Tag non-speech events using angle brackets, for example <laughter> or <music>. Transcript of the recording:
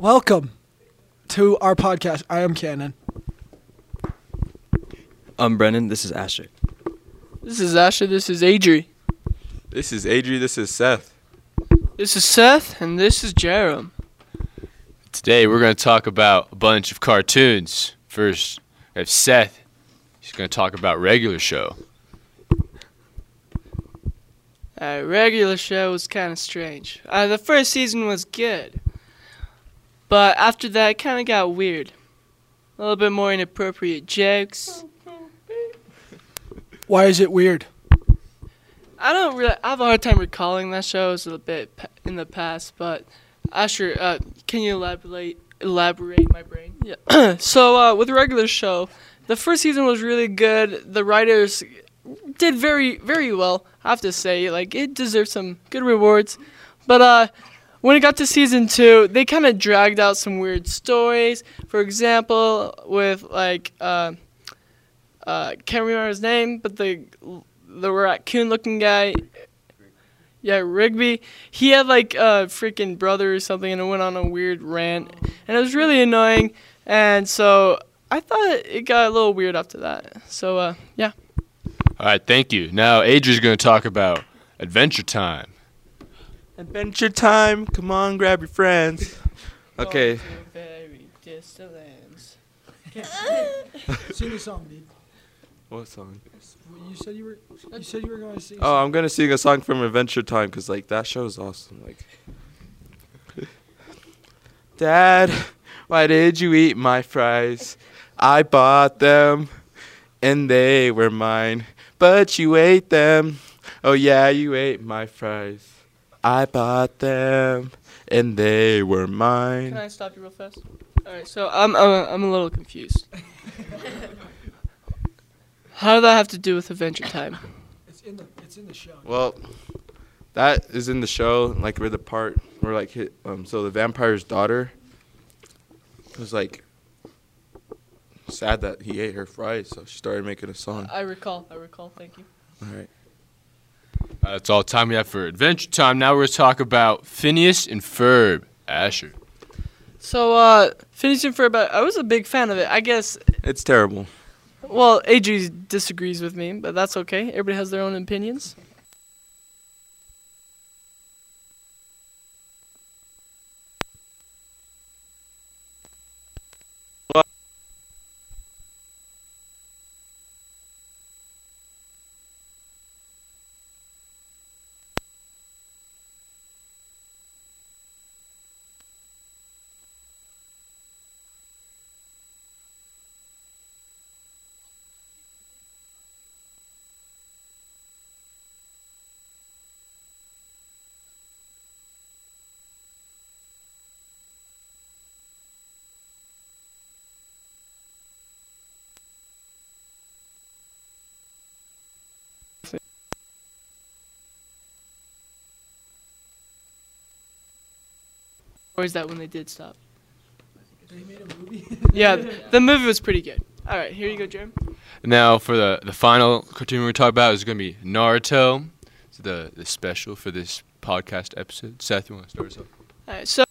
Welcome to our podcast. I am Cannon. I'm Brennan. This is Asher. This is Asher. This is Adri. This is Adri. This is Seth. This is Seth, and this is Jerem. Today we're going to talk about a bunch of cartoons. First, we have Seth. He's going to talk about regular show. Uh, regular show was kind of strange. Uh, the first season was good, but after that, it kind of got weird. A little bit more inappropriate jokes. Why is it weird? I don't really. I have a hard time recalling that show. It was a bit in the past, but Asher, uh, can you elaborate? Elaborate my brain. Yeah. <clears throat> so uh, with regular show, the first season was really good. The writers did very very well. I have to say, like it deserved some good rewards. But uh, when it got to season two, they kind of dragged out some weird stories. For example, with like uh, uh, can't remember his name, but the the raccoon looking guy. Yeah, Rigby. He had like a freaking brother or something, and it went on a weird rant, and it was really annoying. And so I thought it got a little weird after that. So uh, yeah. All right, thank you. Now Adrian's going to talk about Adventure Time. Adventure time. Come on, grab your friends. <laughs> Okay. <laughs> Sing a song, dude. What song? You said you were. You said you were going to sing. Oh, I'm gonna sing a song from Adventure Time because like that show is awesome. Like, <laughs> Dad, why did you eat my fries? I bought them, and they were mine. But you ate them. Oh yeah, you ate my fries. I bought them, and they were mine. Can I stop you real fast? All right. So I'm I'm, I'm a little confused. <laughs> How did that have to do with Adventure Time? It's in the. It's in the show. Well, that is in the show, like where the part where like hit, um, so the vampire's daughter was like sad that he ate her fries, so she started making a song. I recall. I recall. Thank you. All right. Uh, that's all the time we have for Adventure Time. Now we're going to talk about Phineas and Ferb. Asher. So uh, Phineas and Ferb. I was a big fan of it. I guess It's terrible. Well, AG disagrees with me, but that's okay. Everybody has their own opinions. Or is that when they did stop? They made a movie. <laughs> Yeah, the movie was pretty good. All right, here you go, Jerem. Now for the, the final cartoon we're talking about is going to be Naruto. It's the, the special for this podcast episode. Seth, you want to start us off? All right, so